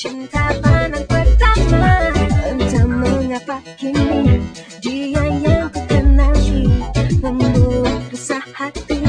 Cinta panang pertama Entah mengapa kini Dia yang ku kenali Membuat resah hati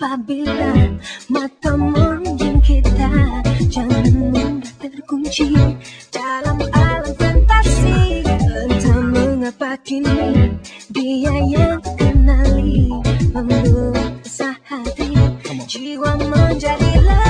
apabila mata monjing kita jangan mudah terkunci dalam alam fantasi entah mengapa kini dia yang kenali membuat sahati hati jiwa menjadi lebih